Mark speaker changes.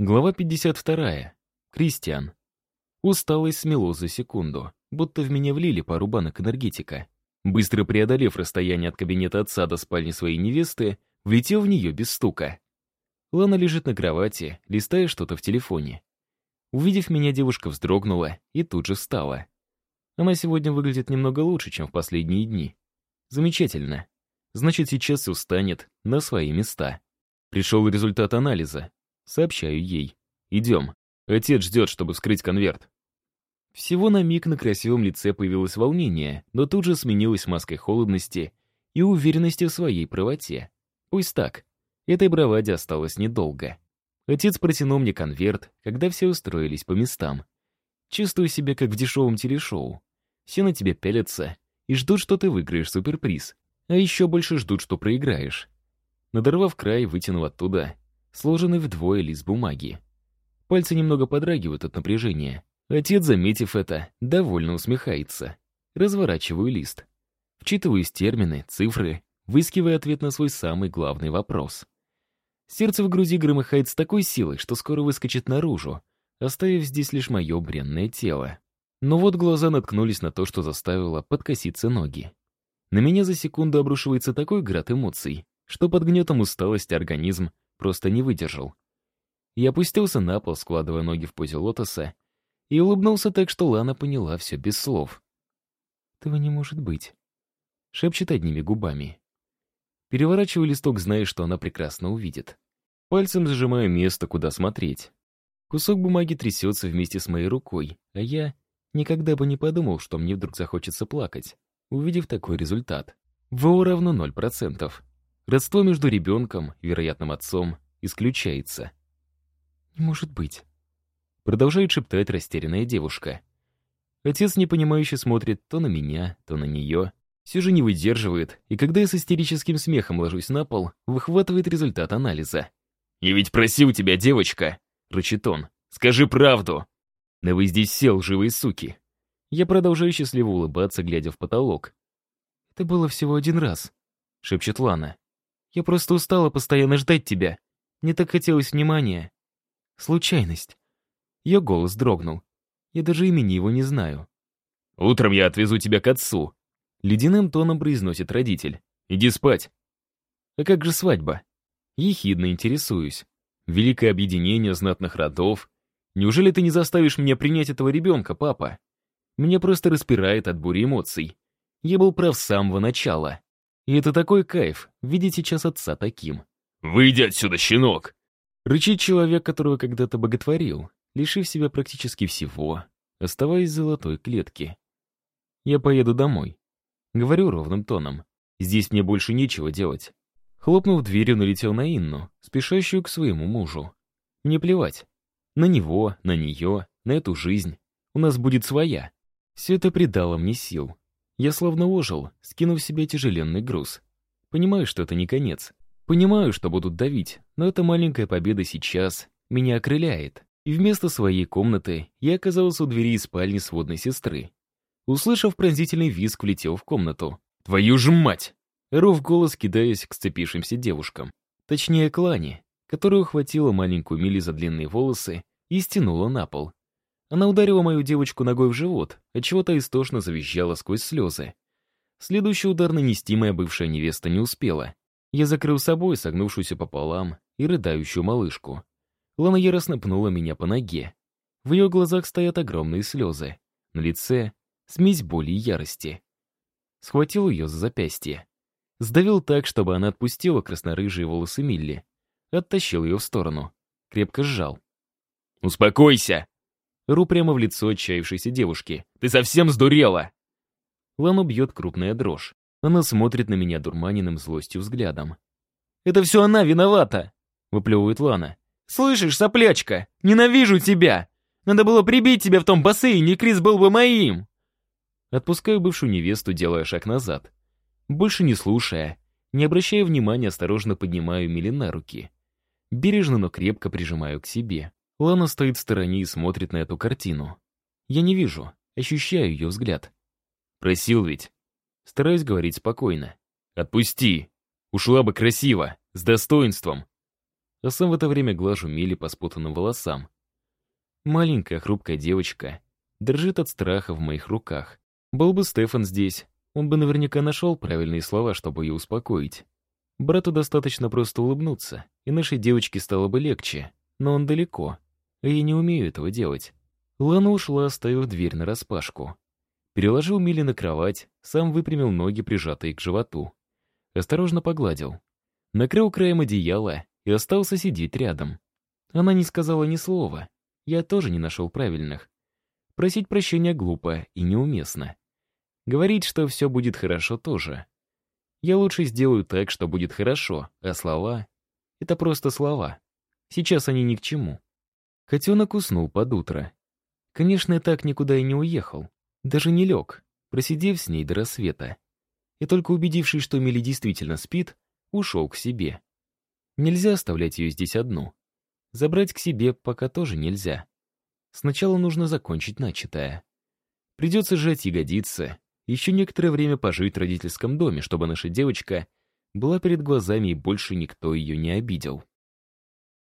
Speaker 1: Глава 52. Кристиан. Усталость смело за секунду, будто в меня влили пару банок энергетика. Быстро преодолев расстояние от кабинета отца до спальни своей невесты, влетел в нее без стука. Лана лежит на кровати, листая что-то в телефоне. Увидев меня, девушка вздрогнула и тут же встала. Она сегодня выглядит немного лучше, чем в последние дни. Замечательно. Значит, сейчас все станет на свои места. Пришел результат анализа. Сообщаю ей. «Идем. Отец ждет, чтобы вскрыть конверт». Всего на миг на красивом лице появилось волнение, но тут же сменилось маской холодности и уверенности в своей правоте. Пусть так. Этой браваде осталось недолго. Отец протянул мне конверт, когда все устроились по местам. Чувствую себя как в дешевом телешоу. Все на тебя пялятся и ждут, что ты выиграешь суперприз. А еще больше ждут, что проиграешь. Надорвав край, вытянул оттуда сложенный вдвое лист бумаги. Пальцы немного подрагивают от напряжения. Отец, заметив это, довольно усмехается. Разворачиваю лист. Вчитываюсь термины, цифры, выискивая ответ на свой самый главный вопрос. Сердце в груди громыхает с такой силой, что скоро выскочит наружу, оставив здесь лишь мое бренное тело. Но вот глаза наткнулись на то, что заставило подкоситься ноги. На меня за секунду обрушивается такой град эмоций, что под гнетом усталости организм просто не выдержал. Я опустился на пол, складывая ноги в позе лотоса, и улыбнулся так, что Лана поняла все без слов. «Этого не может быть», — шепчет одними губами. Переворачиваю листок, зная, что она прекрасно увидит. Пальцем зажимаю место, куда смотреть. Кусок бумаги трясется вместе с моей рукой, а я никогда бы не подумал, что мне вдруг захочется плакать, увидев такой результат. ВО равно 0%. Родство между ребенком вероятным отцом исключается. «Не может быть», — продолжает шептать растерянная девушка. Отец непонимающе смотрит то на меня, то на нее, все же не выдерживает, и когда я с истерическим смехом ложусь на пол, выхватывает результат анализа. «Я ведь просил тебя, девочка!» — рычит он. «Скажи правду!» «Да вы здесь сел, живые суки!» Я продолжаю счастливо улыбаться, глядя в потолок. «Это было всего один раз», — шепчет Лана. Я просто устала постоянно ждать тебя. Мне так хотелось внимания. Случайность. Ее голос дрогнул. Я даже имени его не знаю. «Утром я отвезу тебя к отцу», — ледяным тоном произносит родитель. «Иди спать». «А как же свадьба?» Ехидно интересуюсь. Великое объединение знатных родов. Неужели ты не заставишь меня принять этого ребенка, папа? Меня просто распирает от бури эмоций. Я был прав с самого начала. И это такой кайф, видеть сейчас отца таким. «Выйди отсюда, щенок!» Рычит человек, которого когда-то боготворил, лишив себя практически всего, оставаясь в золотой клетке. «Я поеду домой», — говорю ровным тоном. «Здесь мне больше нечего делать». Хлопнув дверью, налетел на Инну, спешащую к своему мужу. Мне плевать. На него, на нее, на эту жизнь. У нас будет своя. Все это придало мне сил. Я словно ожил, скинув себе тяжеленный груз. Понимаю, что это не конец. Понимаю, что будут давить, но эта маленькая победа сейчас меня окрыляет. И вместо своей комнаты я оказался у двери спальни сводной сестры. Услышав пронзительный визг, влетел в комнату. «Твою же мать!» Ру в голос, кидаясь к сцепившимся девушкам. Точнее, к Лане, которая ухватила маленькую Мили за длинные волосы и стянула на пол. Она ударила мою девочку ногой в живот, отчего-то истошно завизжала сквозь слезы. Следующий удар нанести моя бывшая невеста не успела. Я закрыл собой согнувшуюся пополам и рыдающую малышку. Лана яростно пнула меня по ноге. В ее глазах стоят огромные слезы. На лице смесь боли и ярости. Схватил ее за запястье. Сдавил так, чтобы она отпустила краснорыжие волосы Милли. Оттащил ее в сторону. Крепко сжал. «Успокойся!» Ру прямо в лицо отчаявшейся девушки. «Ты совсем сдурела!» Лану бьет крупная дрожь. Она смотрит на меня дурманенным злостью взглядом. «Это все она виновата!» — выплевывает Лана. «Слышишь, соплячка? Ненавижу тебя! Надо было прибить тебя в том бассейне, Крис был бы моим!» Отпускаю бывшую невесту, делая шаг назад. Больше не слушая, не обращая внимания, осторожно поднимаю Мили на руки. Бережно, но крепко прижимаю к себе. Лана стоит в стороне и смотрит на эту картину. Я не вижу, ощущаю ее взгляд. Просил ведь. Стараюсь говорить спокойно. Отпусти. Ушла бы красиво, с достоинством. а сам в это время глажу Мили по спутанным волосам. Маленькая хрупкая девочка дрожит от страха в моих руках. Был бы Стефан здесь, он бы наверняка нашел правильные слова, чтобы ее успокоить. Брату достаточно просто улыбнуться, и нашей девочке стало бы легче, но он далеко, а я не умею этого делать. Лана ушла, оставив дверь нараспашку. Переложил Мили на кровать, сам выпрямил ноги, прижатые к животу. Осторожно погладил. Накрыл краем одеяла и остался сидеть рядом. Она не сказала ни слова. Я тоже не нашел правильных. Просить прощения глупо и неуместно. Говорить, что все будет хорошо, тоже. Я лучше сделаю так, что будет хорошо, а слова — это просто слова. Сейчас они ни к чему. Котенок уснул под утро. Конечно, я так никуда и не уехал. Даже не лег, просидев с ней до рассвета. И только убедившись, что Мили действительно спит, ушел к себе. Нельзя оставлять ее здесь одну. Забрать к себе пока тоже нельзя. Сначала нужно закончить начатое. Придется сжать ягодицы, еще некоторое время пожить в родительском доме, чтобы наша девочка была перед глазами и больше никто ее не обидел.